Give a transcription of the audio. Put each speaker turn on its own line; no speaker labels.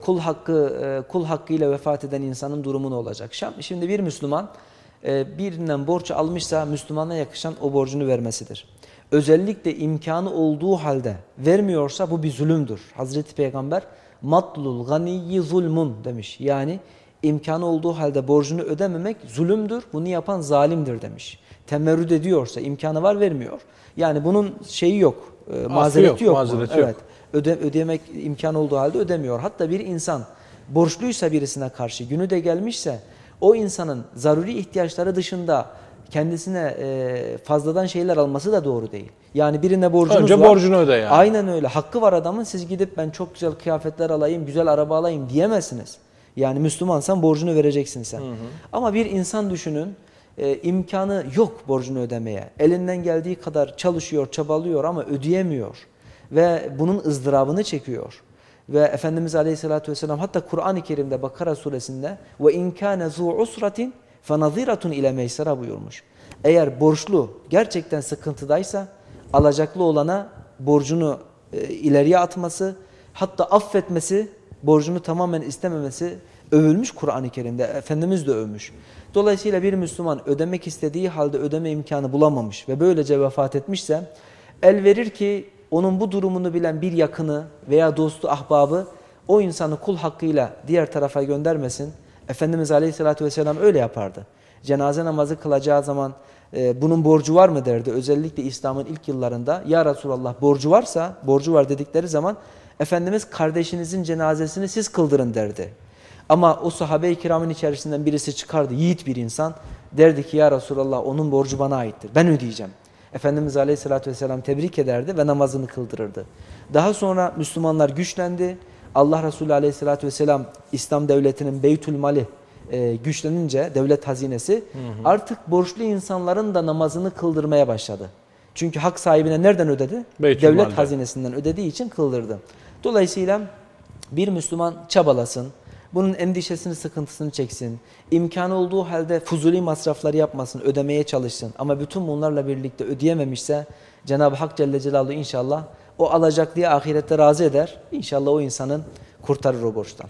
kul hakkı e, kul hakkıyla vefat eden insanın durumu ne olacak? Şimdi bir Müslüman e, birinden borç almışsa Müslümana yakışan o borcunu vermesidir. Özellikle imkanı olduğu halde vermiyorsa bu bir zulümdür. Hazreti Peygamber matlul ganiyyi zulmun demiş. Yani imkanı olduğu halde borcunu ödememek zulümdür. Bunu yapan zalimdir demiş. Temerrüt ediyorsa imkanı var vermiyor. Yani bunun şeyi yok. E, mazereti
yok,
yok.
mazereti yok.
Öde, ödemek imkan olduğu halde ödemiyor. Hatta bir insan borçluysa birisine karşı günü de gelmişse o insanın zaruri ihtiyaçları dışında kendisine e, fazladan şeyler alması da doğru değil. Yani birine borcunuz
Önce
var.
borcunu öde yani.
Aynen öyle. Hakkı var adamın. Siz gidip ben çok güzel kıyafetler alayım, güzel araba alayım diyemezsiniz. Yani Müslümansan borcunu vereceksin sen. Ama bir insan düşünün e, imkanı yok borcunu ödemeye. Elinden geldiği kadar çalışıyor, çabalıyor ama ödeyemiyor. Ve bunun ızdırabını çekiyor. Ve Efendimiz Aleyhisselatü Vesselam hatta Kur'an-ı Kerim'de Bakara suresinde ve in kana zu usratin fenaziratun ile meysera buyurmuş. Eğer borçlu gerçekten sıkıntıdaysa alacaklı olana borcunu e, ileriye atması hatta affetmesi borcunu tamamen istememesi övülmüş Kur'an-ı Kerim'de. Efendimiz de övmüş. Dolayısıyla bir Müslüman ödemek istediği halde ödeme imkanı bulamamış ve böylece vefat etmişse el verir ki onun bu durumunu bilen bir yakını veya dostu, ahbabı o insanı kul hakkıyla diğer tarafa göndermesin. Efendimiz Aleyhisselatü Vesselam öyle yapardı. Cenaze namazı kılacağı zaman e, bunun borcu var mı derdi. Özellikle İslam'ın ilk yıllarında ya Resulallah borcu varsa, borcu var dedikleri zaman Efendimiz kardeşinizin cenazesini siz kıldırın derdi. Ama o sahabe-i kiramın içerisinden birisi çıkardı, yiğit bir insan. Derdi ki ya Resulallah onun borcu bana aittir, ben ödeyeceğim. Efendimiz Aleyhisselatü Vesselam tebrik ederdi ve namazını kıldırırdı. Daha sonra Müslümanlar güçlendi. Allah Resulü Aleyhisselatü Vesselam İslam devletinin Beytül Mali e, güçlenince devlet hazinesi artık borçlu insanların da namazını kıldırmaya başladı. Çünkü hak sahibine nereden ödedi?
Beytül
devlet
Mal'den.
hazinesinden ödediği için kıldırdı. Dolayısıyla bir Müslüman çabalasın, bunun endişesini, sıkıntısını çeksin, imkanı olduğu halde fuzuli masrafları yapmasın, ödemeye çalışsın. Ama bütün bunlarla birlikte ödeyememişse Cenab-ı Hak Celle Celaluhu inşallah o alacaklıya ahirette razı eder. İnşallah o insanın kurtarır o borçtan.